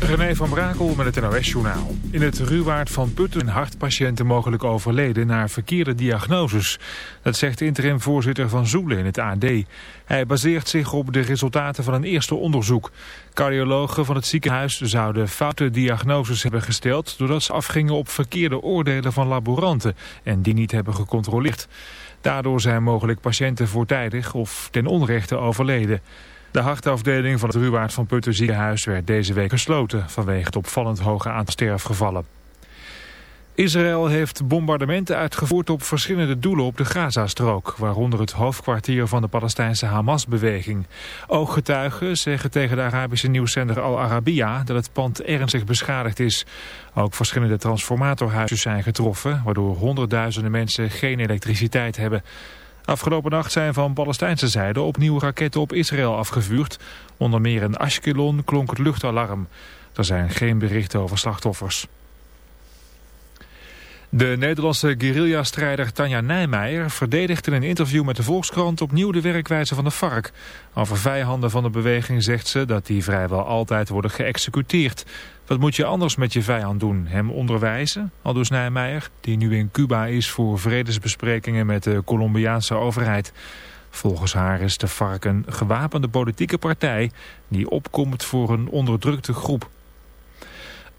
René van Brakel met het NOS-journaal. In het Ruwaard van Putten hartpatiënten mogelijk overleden naar verkeerde diagnoses. Dat zegt interim-voorzitter Van Zoelen in het AD. Hij baseert zich op de resultaten van een eerste onderzoek. Cardiologen van het ziekenhuis zouden foute diagnoses hebben gesteld... doordat ze afgingen op verkeerde oordelen van laboranten en die niet hebben gecontroleerd. Daardoor zijn mogelijk patiënten voortijdig of ten onrechte overleden. De hartafdeling van het Ruwaard van Putten ziekenhuis werd deze week gesloten vanwege het opvallend hoge aantal sterfgevallen. Israël heeft bombardementen uitgevoerd op verschillende doelen op de Gazastrook, waaronder het hoofdkwartier van de Palestijnse Hamas-beweging. Ooggetuigen zeggen tegen de Arabische nieuwszender Al Arabiya dat het pand ernstig beschadigd is. Ook verschillende transformatorhuizen zijn getroffen, waardoor honderdduizenden mensen geen elektriciteit hebben. Afgelopen nacht zijn van Palestijnse zijde opnieuw raketten op Israël afgevuurd. Onder meer in Ashkelon klonk het luchtalarm. Er zijn geen berichten over slachtoffers. De Nederlandse guerrilla-strijder Tanja Nijmeijer verdedigt in een interview met de Volkskrant opnieuw de werkwijze van de FARC. Over vijanden van de beweging zegt ze dat die vrijwel altijd worden geëxecuteerd. Wat moet je anders met je vijand doen? Hem onderwijzen? Aldus Nijmeijer, die nu in Cuba is voor vredesbesprekingen met de Colombiaanse overheid. Volgens haar is de FARC een gewapende politieke partij die opkomt voor een onderdrukte groep.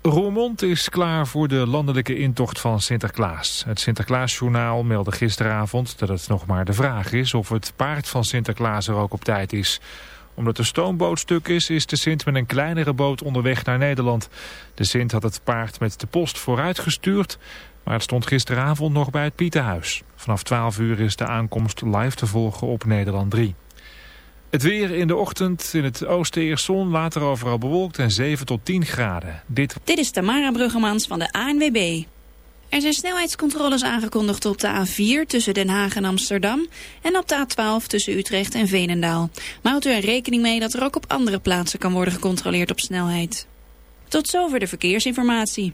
Roermond is klaar voor de landelijke intocht van Sinterklaas. Het Sinterklaasjournaal meldde gisteravond dat het nog maar de vraag is of het paard van Sinterklaas er ook op tijd is. Omdat de stoomboot stuk is, is de Sint met een kleinere boot onderweg naar Nederland. De Sint had het paard met de post vooruitgestuurd, maar het stond gisteravond nog bij het Pietenhuis. Vanaf 12 uur is de aankomst live te volgen op Nederland 3. Het weer in de ochtend in het oosten eerst zon, later overal bewolkt en 7 tot 10 graden. Dit, Dit is Tamara Bruggemans van de ANWB. Er zijn snelheidscontroles aangekondigd op de A4 tussen Den Haag en Amsterdam... en op de A12 tussen Utrecht en Veenendaal. Maar houdt u er rekening mee dat er ook op andere plaatsen kan worden gecontroleerd op snelheid. Tot zover de verkeersinformatie.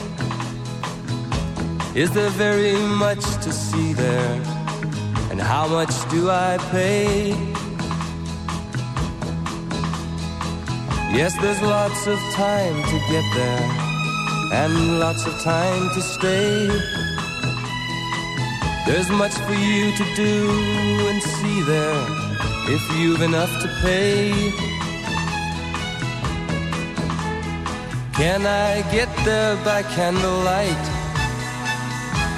Is there very much to see there? And how much do I pay? Yes, there's lots of time to get there, and lots of time to stay. There's much for you to do and see there, if you've enough to pay. Can I get there by candlelight?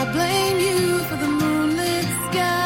I blame you for the moonlit sky.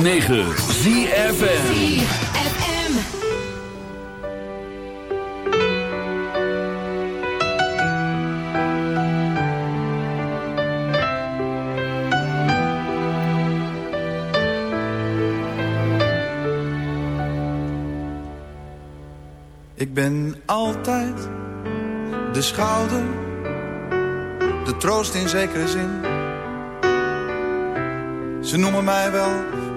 ZFM. Ik ben altijd de schouder, de troost in zekere zin. Ze noemen mij wel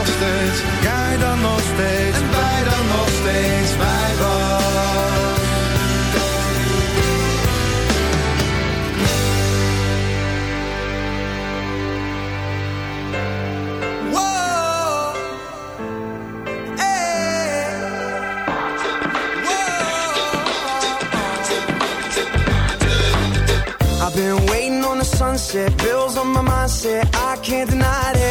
nog steeds. Jij dan nog steeds. En wij dan nog steeds bij was. I've been waiting on the sunset, bills on my mindset. I can't deny it.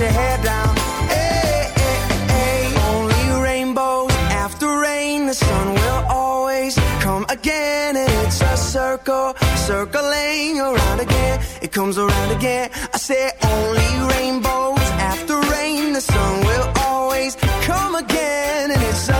your head oh, down. Hey, hey, hey. Only rainbows after rain, the sun will always come again. And it's a circle, circling around again. It comes around again. I said, only rainbows after rain, the sun will always come again. And it's a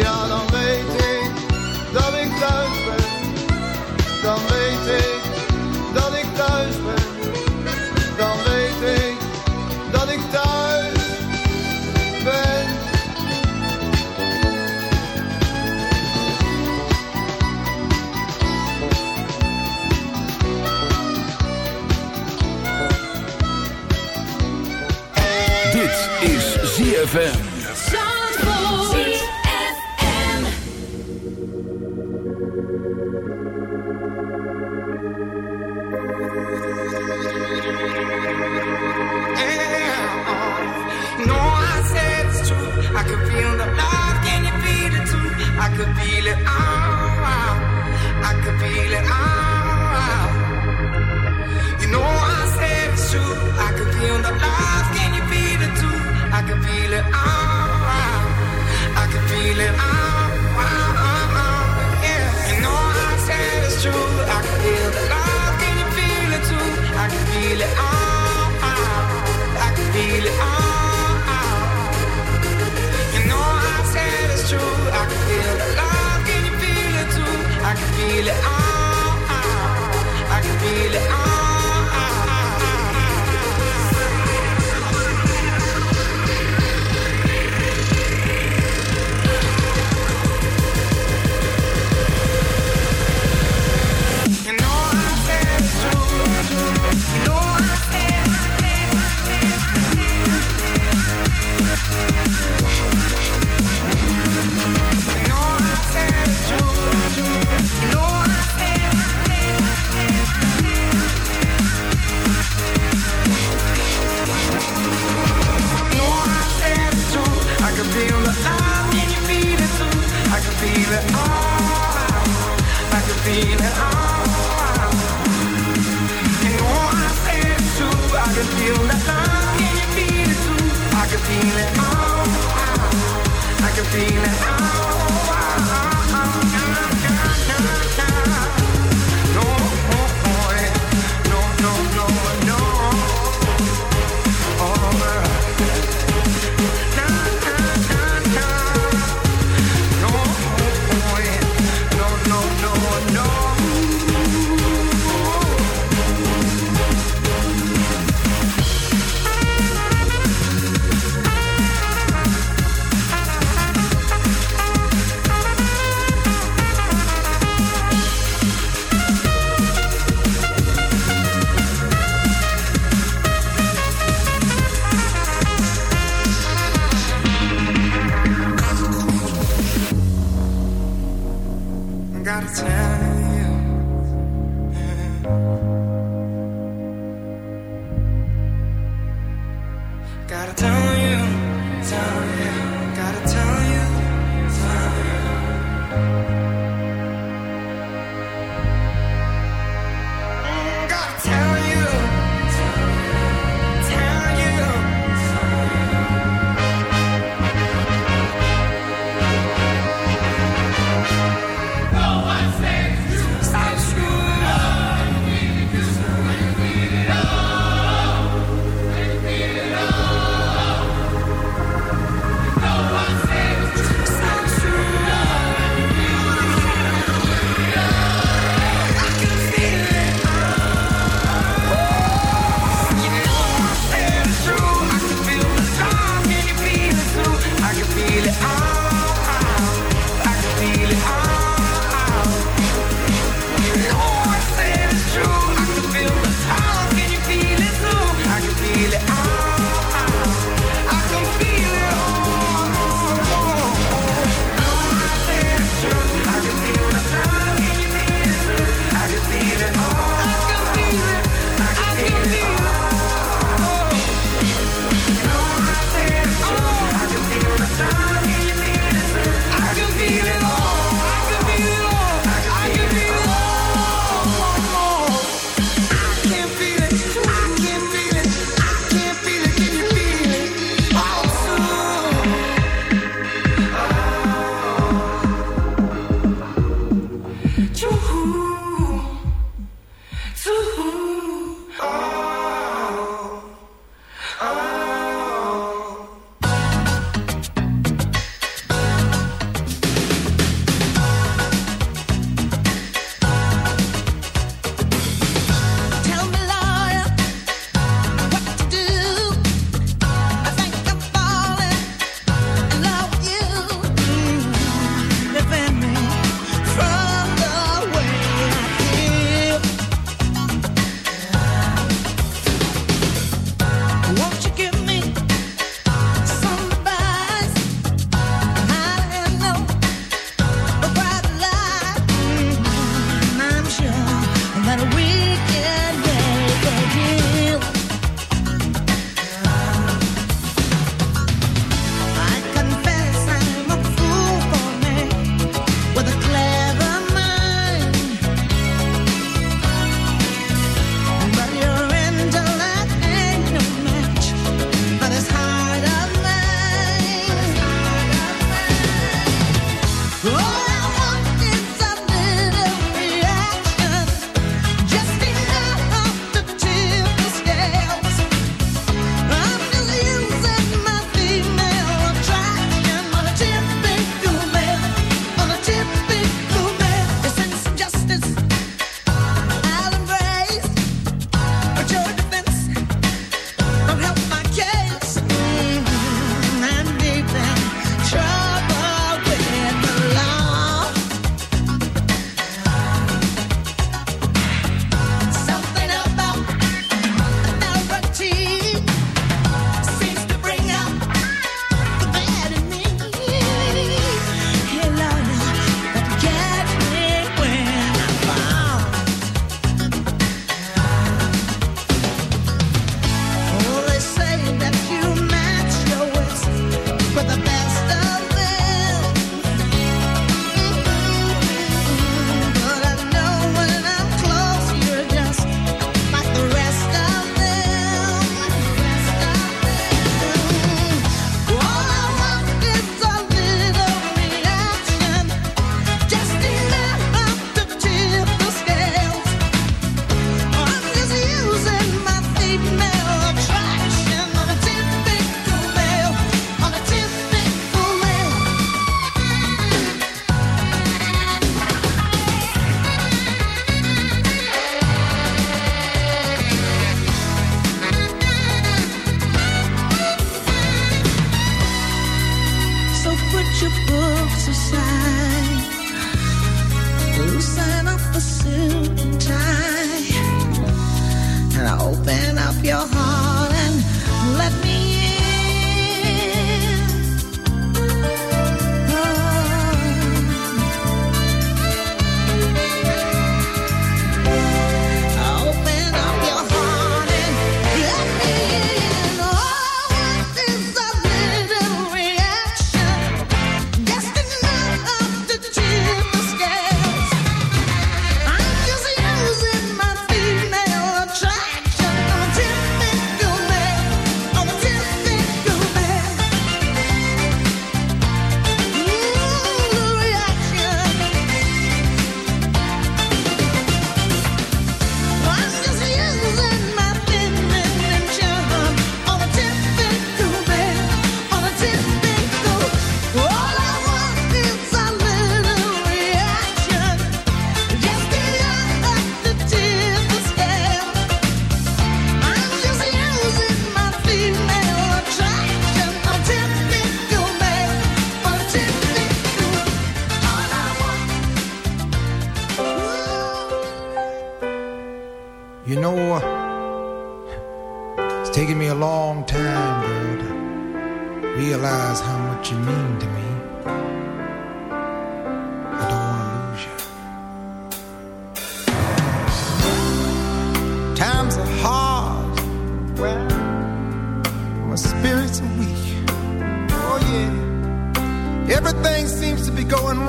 Dan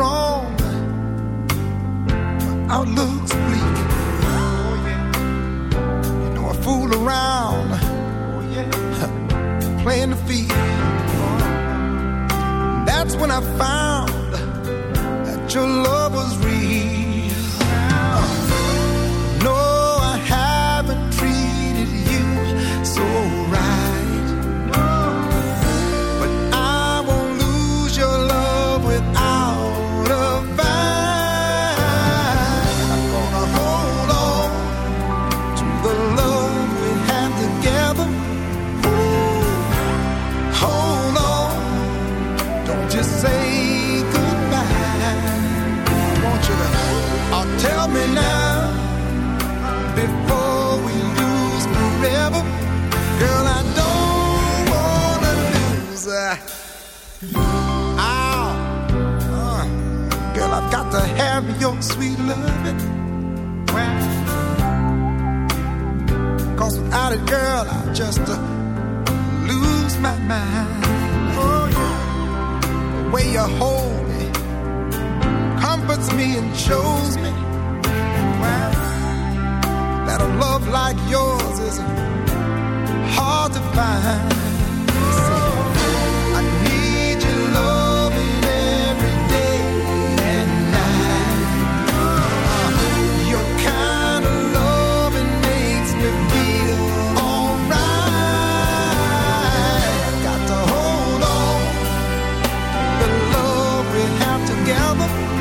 wrong. My outlook's have